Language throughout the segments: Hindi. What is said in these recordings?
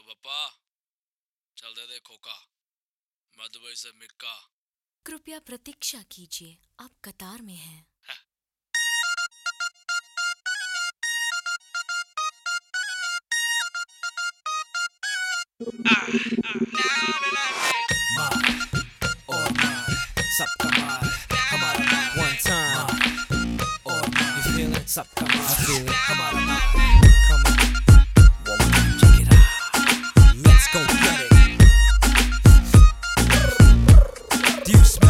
चलो पप्पा चल दे देखो का मैं दुबई से मिक्का। कृपया प्रतीक्षा कीजिए आप कतार में हैं। हाँ। Sapka, I feel it. Come on, come on. you smell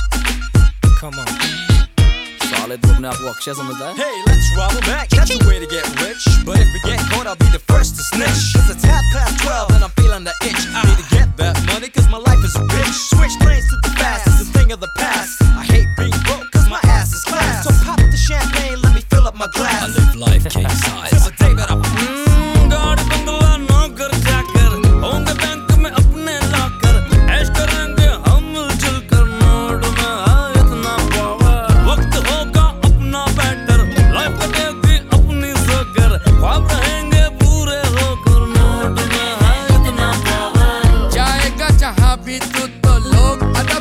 Hey, let's rob back, that's the way to get rich. But if we get caught, I'll be the first to snitch. Look, the look,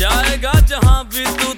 जाएगा जहाँ भी तू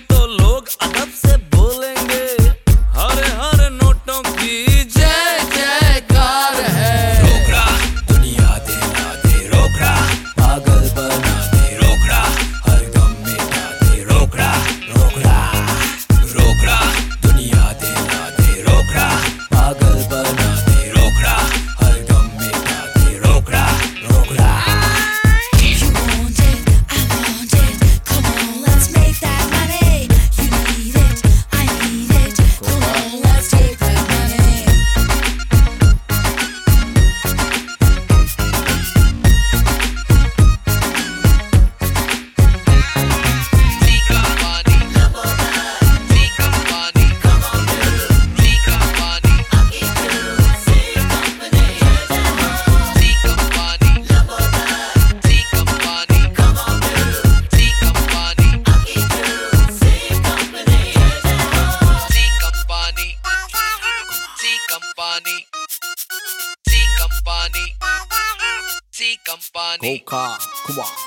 I'm. Go car, come on.